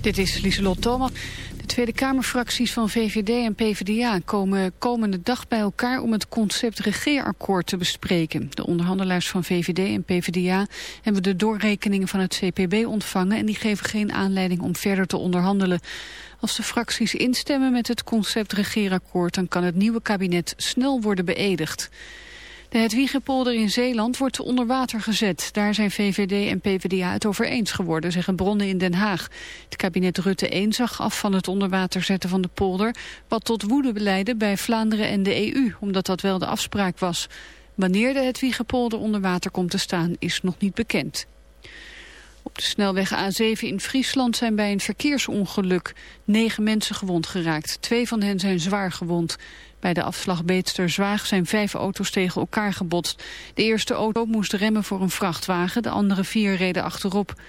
Dit is Lieselot Thomas. De Tweede Kamerfracties van VVD en PvdA komen komende dag bij elkaar om het concept regeerakkoord te bespreken. De onderhandelaars van VVD en PvdA hebben de doorrekeningen van het CPB ontvangen en die geven geen aanleiding om verder te onderhandelen. Als de fracties instemmen met het concept regeerakkoord dan kan het nieuwe kabinet snel worden beëdigd. De Hedwiegepolder in Zeeland wordt onder water gezet. Daar zijn VVD en PvdA het over eens geworden, zeggen bronnen in Den Haag. Het kabinet Rutte 1 zag af van het onder water zetten van de polder... wat tot woede leidde bij Vlaanderen en de EU, omdat dat wel de afspraak was. Wanneer de Hedwiegepolder onder water komt te staan is nog niet bekend. Op de snelweg A7 in Friesland zijn bij een verkeersongeluk negen mensen gewond geraakt. Twee van hen zijn zwaar gewond. Bij de afslag Beetster-Zwaag zijn vijf auto's tegen elkaar gebotst. De eerste auto moest remmen voor een vrachtwagen, de andere vier reden achterop.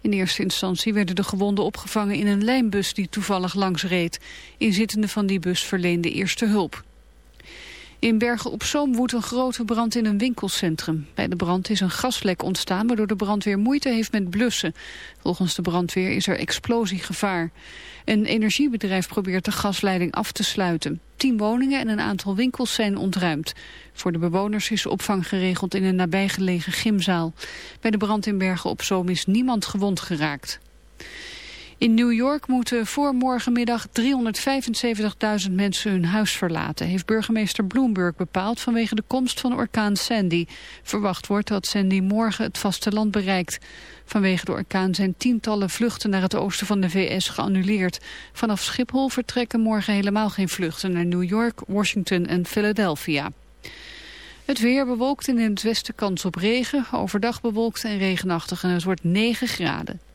In eerste instantie werden de gewonden opgevangen in een lijnbus die toevallig langs reed. Inzittenden van die bus verleende eerste hulp. In Bergen op Zoom woedt een grote brand in een winkelcentrum. Bij de brand is een gaslek ontstaan waardoor de brandweer moeite heeft met blussen. Volgens de brandweer is er explosiegevaar. Een energiebedrijf probeert de gasleiding af te sluiten. Tien woningen en een aantal winkels zijn ontruimd. Voor de bewoners is opvang geregeld in een nabijgelegen gymzaal. Bij de brand in Bergen op Zoom is niemand gewond geraakt. In New York moeten voor morgenmiddag 375.000 mensen hun huis verlaten, heeft burgemeester Bloomberg bepaald vanwege de komst van orkaan Sandy. Verwacht wordt dat Sandy morgen het vasteland bereikt. Vanwege de orkaan zijn tientallen vluchten naar het oosten van de VS geannuleerd. Vanaf Schiphol vertrekken morgen helemaal geen vluchten naar New York, Washington en Philadelphia. Het weer bewolkt in het westen kans op regen, overdag bewolkt en regenachtig en het wordt 9 graden.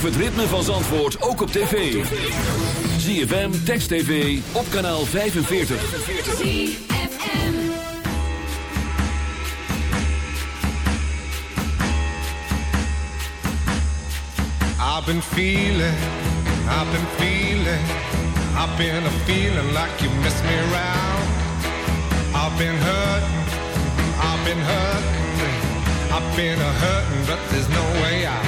Beleef het ritme van Zandvoort ook op tv. ZFM, Text TV, op kanaal 45. ZFM I've been feeling, I've been feeling I've been a feeling like you missed me around I've been hurt, I've been hurt I've been a hurting, but there's no way out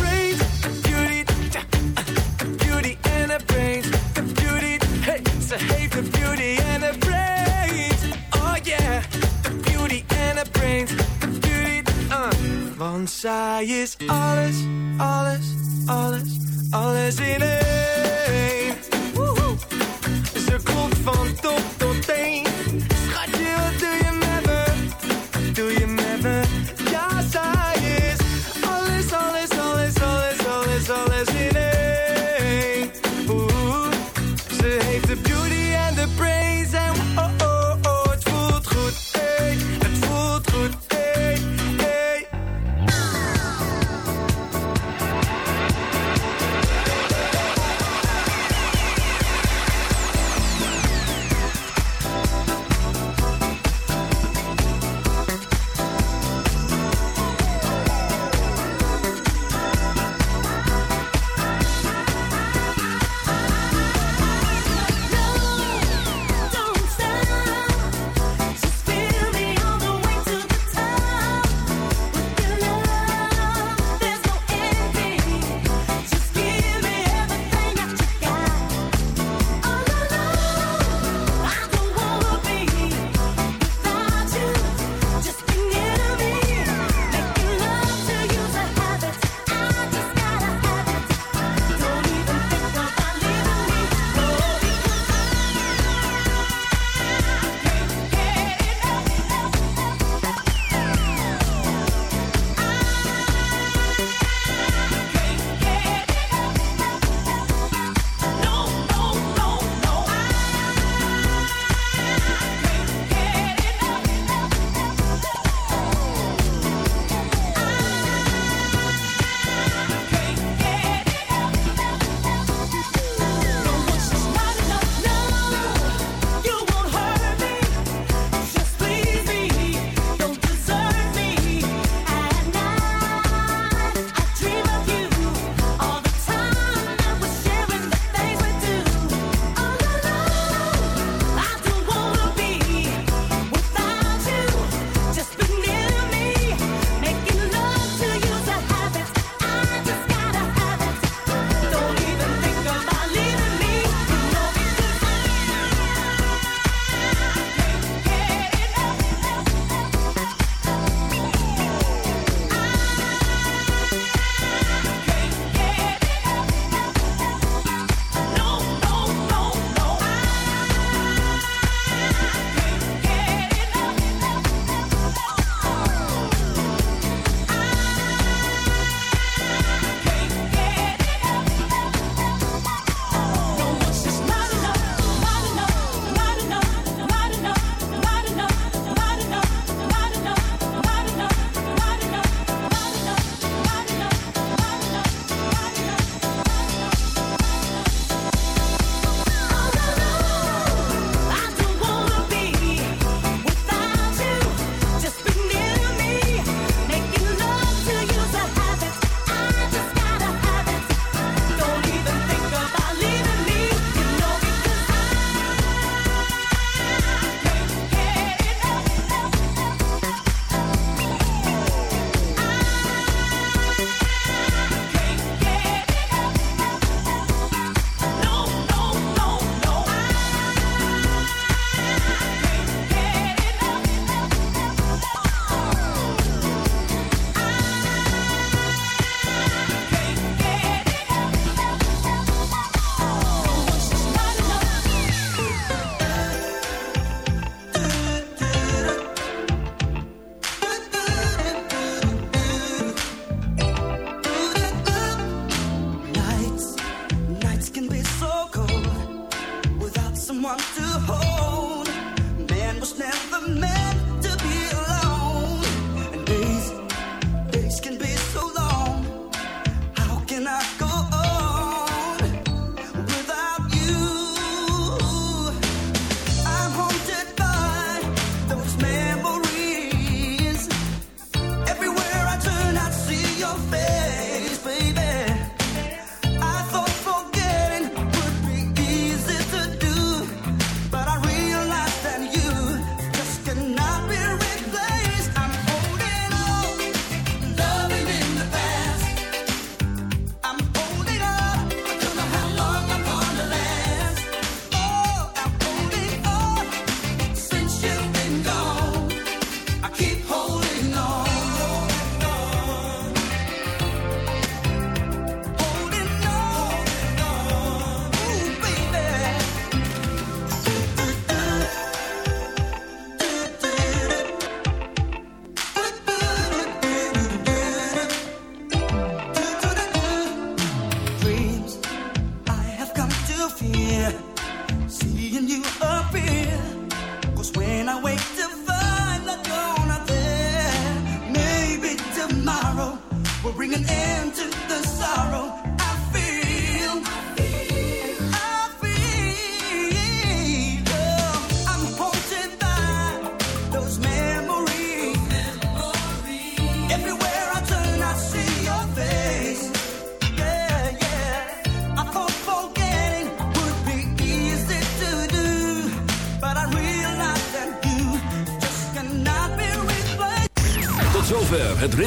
Want zij is alles, alles, alles, alles in één. Woehoe. Ze klopt van top tot teen.